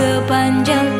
的伴着